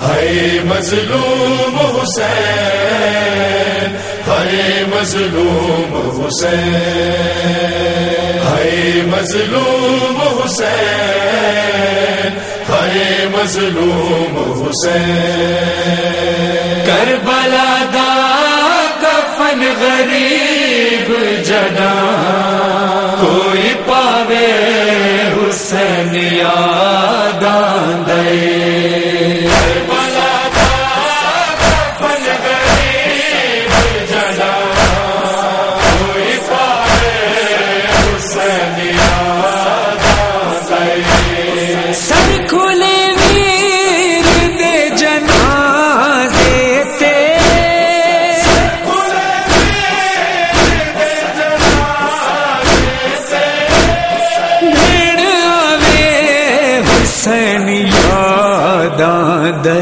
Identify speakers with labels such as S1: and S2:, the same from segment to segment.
S1: ہائے مظلوم حسین، ہائے مظلوم حسین، ہائے مظلوم حسین، ہائے مظلوم حسین۔
S2: کربلا دا کفن غریب جنا، کوئی پاوے حسین یاد حسین
S3: یاداں دے۔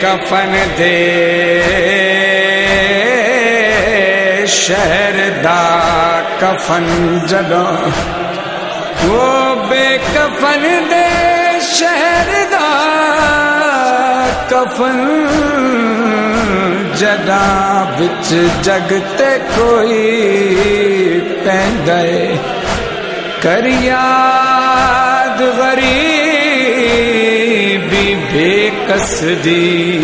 S3: کفن دے شہر دا کفن جدو وہ بے کفن دے شہر دا کفن جدا بچ جگتے کوئی پہندے کر یاد غریبی بے قصدی۔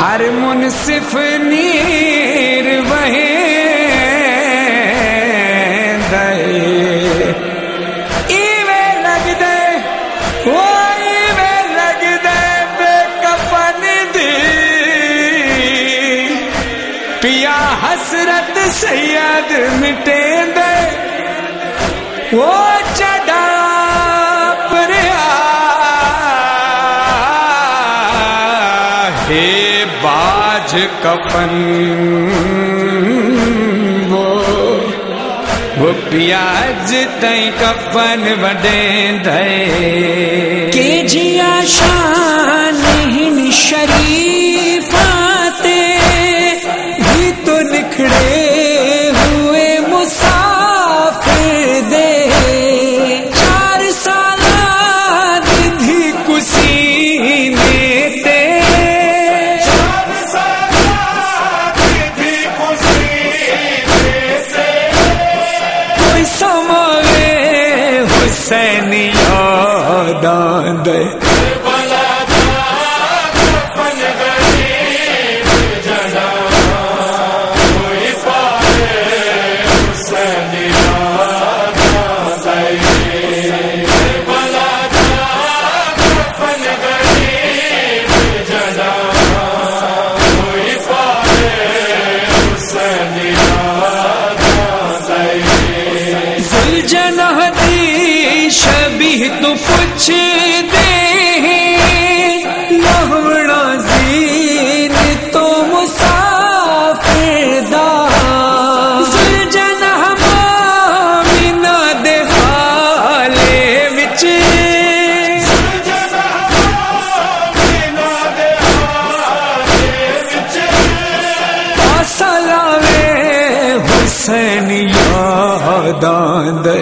S3: ہر منصف نیر سید مٹے دے وہ چڑا پریا ہے باج کفن وہ وہ پیاز تئی کفن وڈے دے کہ جیا شان شریف حسین یاد دے دے لہوڑا زین تو مسافر دا دے حالے وچ سلاوے حسین یاداں دے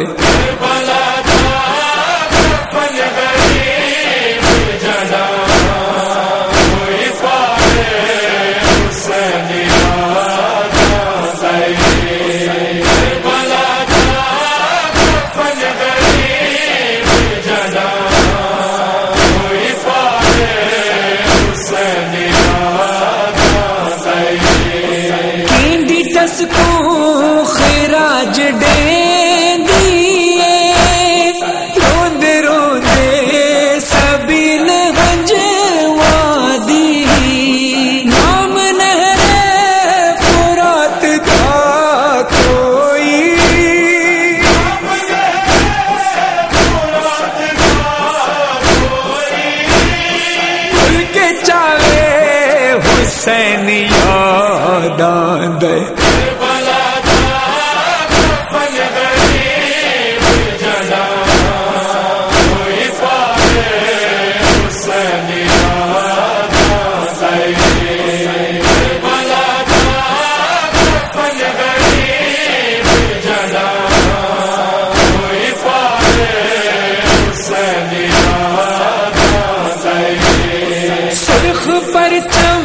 S3: پر پرچم